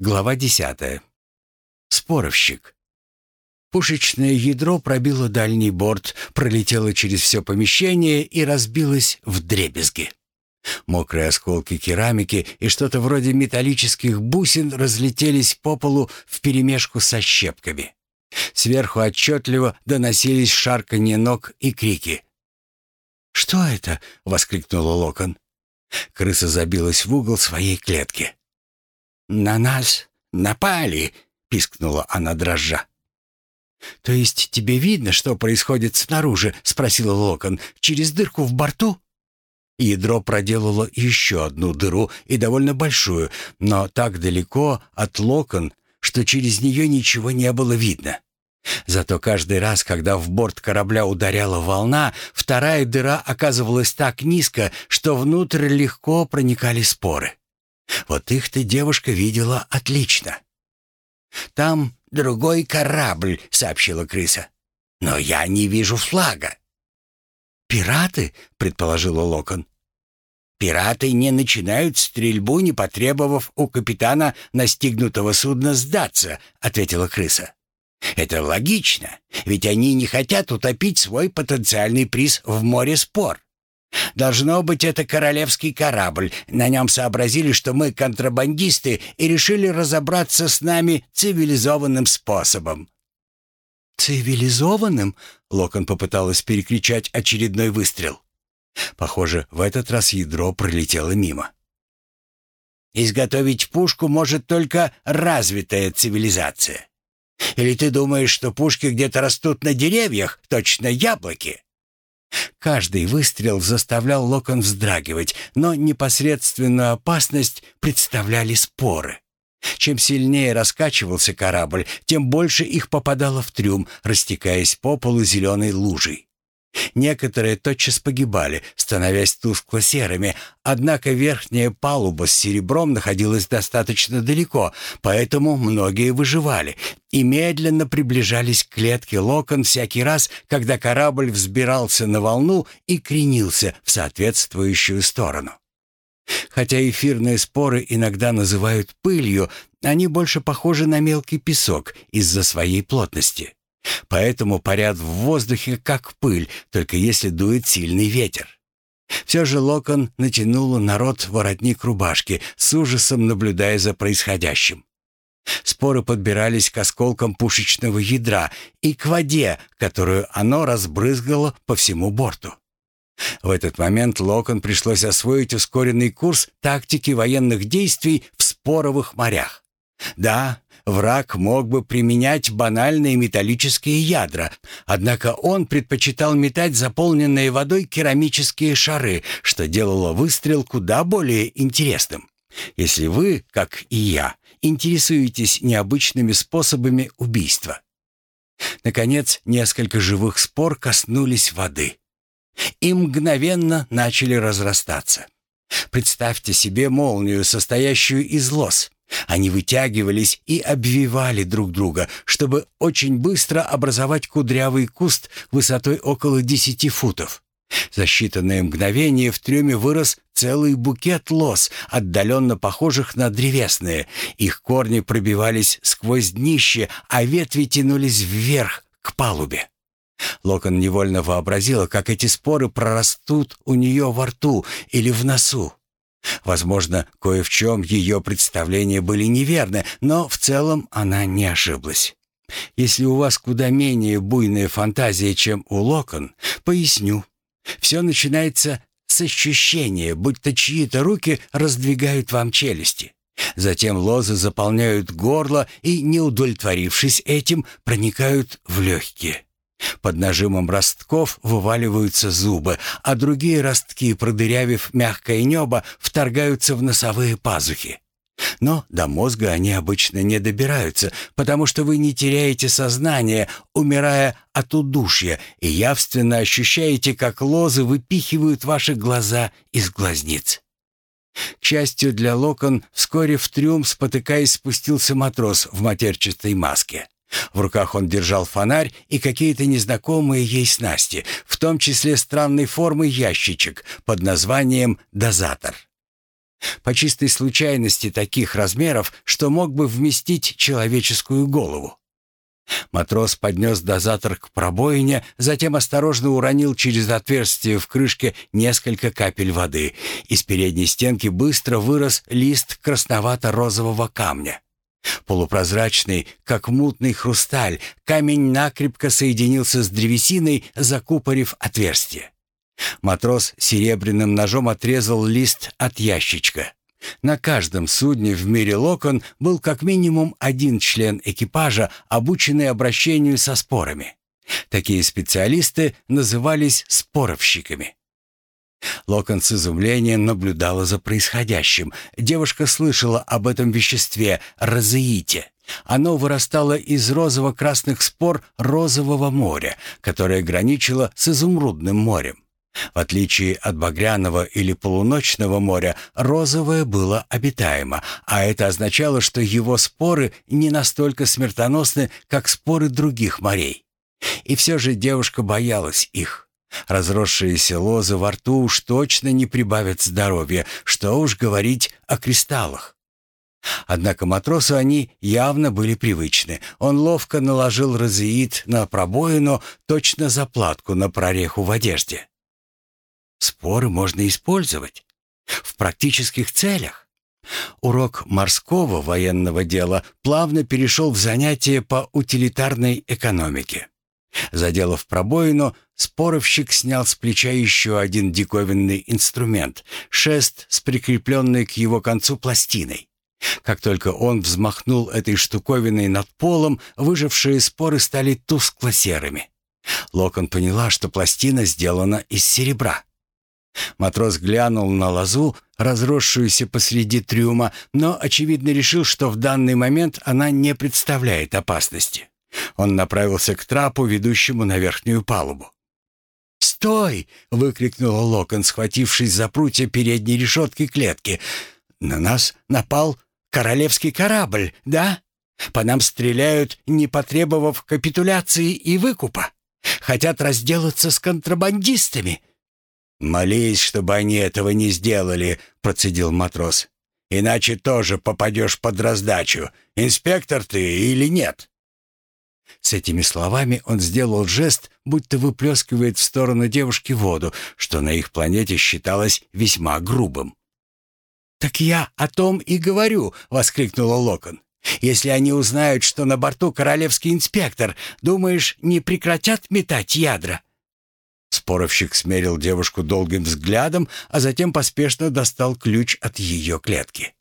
Глава десятая. Споровщик. Пушечное ядро пробило дальний борт, пролетело через все помещение и разбилось в дребезги. Мокрые осколки керамики и что-то вроде металлических бусин разлетелись по полу вперемешку со щепками. Сверху отчетливо доносились шарканье ног и крики. «Что это?» — воскликнула Локон. Крыса забилась в угол своей клетки. «На нас напали!» — пискнула она дрожжа. «То есть тебе видно, что происходит снаружи?» — спросила Локон. «Через дырку в борту?» Ядро проделало еще одну дыру и довольно большую, но так далеко от Локон, что через нее ничего не было видно. Зато каждый раз, когда в борт корабля ударяла волна, вторая дыра оказывалась так низко, что внутрь легко проникали споры. Вот их-то девушка видела отлично. «Там другой корабль», — сообщила крыса. «Но я не вижу флага». «Пираты?» — предположила Локон. «Пираты не начинают стрельбу, не потребовав у капитана настигнутого судна сдаться», — ответила крыса. Это логично, ведь они не хотят утопить свой потенциальный приз в море спор. Должно быть, это королевский корабль. На нем сообразили, что мы контрабандисты, и решили разобраться с нами цивилизованным способом. «Цивилизованным?» — Локон попыталась перекричать очередной выстрел. Похоже, в этот раз ядро пролетело мимо. «Изготовить пушку может только развитая цивилизация. Или ты думаешь, что пушки где-то растут на деревьях, точно яблоки?» Каждый выстрел заставлял Локон вздрагивать, но непосредственную опасность представляли споры. Чем сильнее раскачивался корабль, тем больше их попадало в трюм, растекаясь по полу зеленой лужей. Некоторые тотчас погибали, становясь тускло-серыми, однако верхняя палуба с серебром находилась достаточно далеко, поэтому многие выживали и медленно приближались к клетке локон всякий раз, когда корабль взбирался на волну и кренился в соответствующую сторону. Хотя эфирные споры иногда называют пылью, они больше похожи на мелкий песок из-за своей плотности. Поэтому парят в воздухе, как пыль, только если дует сильный ветер. Все же Локон натянула на рот воротник рубашки, с ужасом наблюдая за происходящим. Споры подбирались к осколкам пушечного ядра и к воде, которую оно разбрызгало по всему борту. В этот момент Локон пришлось освоить ускоренный курс тактики военных действий в споровых морях. Да, Враг мог бы применять банальные металлические ядра, однако он предпочитал метать заполненные водой керамические шары, что делало выстрел куда более интересным. Если вы, как и я, интересуетесь необычными способами убийства. Наконец, несколько живых спор коснулись воды и мгновенно начали разрастаться. Представьте себе молнию, состоящую из лос. Они вытягивались и обвивали друг друга, чтобы очень быстро образовать кудрявый куст высотой около десяти футов. За считанные мгновения в трюме вырос целый букет лос, отдаленно похожих на древесные. Их корни пробивались сквозь днище, а ветви тянулись вверх, к палубе. Локон невольно вообразила, как эти споры прорастут у нее во рту или в носу. Возможно, кое в чем ее представления были неверны, но в целом она не ошиблась. Если у вас куда менее буйная фантазия, чем у Локон, поясню. Все начинается с ощущения, будто чьи-то руки раздвигают вам челюсти. Затем лозы заполняют горло и, не удовлетворившись этим, проникают в легкие. Под нажимом ростков вываливаются зубы, а другие ростки, продырявив мягкое небо, вторгаются в носовые пазухи. Но до мозга они обычно не добираются, потому что вы не теряете сознание, умирая от удушья, и явственно ощущаете, как лозы выпихивают ваши глаза из глазниц. К счастью для Локон, вскоре в трюм, спотыкаясь, спустился матрос в матерчатой маске. В руках он держал фонарь и какие-то незнакомые ей снасти, в том числе странной формы ящичек под названием «дозатор». По чистой случайности таких размеров, что мог бы вместить человеческую голову. Матрос поднес дозатор к пробоине, затем осторожно уронил через отверстие в крышке несколько капель воды. Из передней стенки быстро вырос лист красновато-розового камня. Полупрозрачный, как мутный хрусталь, камень накрепко соединился с древесиной, закупорив отверстие. Матрос серебряным ножом отрезал лист от ящичка. На каждом судне в мире Локон был как минимум один член экипажа, обученный обращению со спорами. Такие специалисты назывались споровщиками. Локон с изумлением наблюдала за происходящим. Девушка слышала об этом веществе – розеите. Оно вырастало из розово-красных спор розового моря, которое граничило с изумрудным морем. В отличие от багряного или полуночного моря, розовое было обитаемо, а это означало, что его споры не настолько смертоносны, как споры других морей. И все же девушка боялась их. Разросшиеся лозы во рту уж точно не прибавят здоровья, что уж говорить о кристаллах. Однако матросу они явно были привычны. Он ловко наложил розеид на пробоину, точно заплатку на прореху в одежде. Споры можно использовать в практических целях. Урок морского военного дела плавно перешел в занятие по утилитарной экономике. Заделав пробоину, споровщик снял с плеча еще один диковинный инструмент — шест с прикрепленной к его концу пластиной. Как только он взмахнул этой штуковиной над полом, выжившие споры стали тускло-серыми. Локон поняла, что пластина сделана из серебра. Матрос глянул на лозу, разросшуюся посреди трюма, но, очевидно, решил, что в данный момент она не представляет опасности. Он направился к трапу, ведущему на верхнюю палубу. «Стой!» — выкрикнула Локон, схватившись за прутья передней решетки клетки. «На нас напал королевский корабль, да? По нам стреляют, не потребовав капитуляции и выкупа. Хотят разделаться с контрабандистами. «Молись, чтобы они этого не сделали», — процедил матрос. «Иначе тоже попадешь под раздачу. Инспектор ты или нет?» С этими словами он сделал жест, будто выплескивает в сторону девушки воду, что на их планете считалось весьма грубым. «Так я о том и говорю», — воскликнула Локон. «Если они узнают, что на борту королевский инспектор, думаешь, не прекратят метать ядра?» Споровщик смерил девушку долгим взглядом, а затем поспешно достал ключ от ее клетки.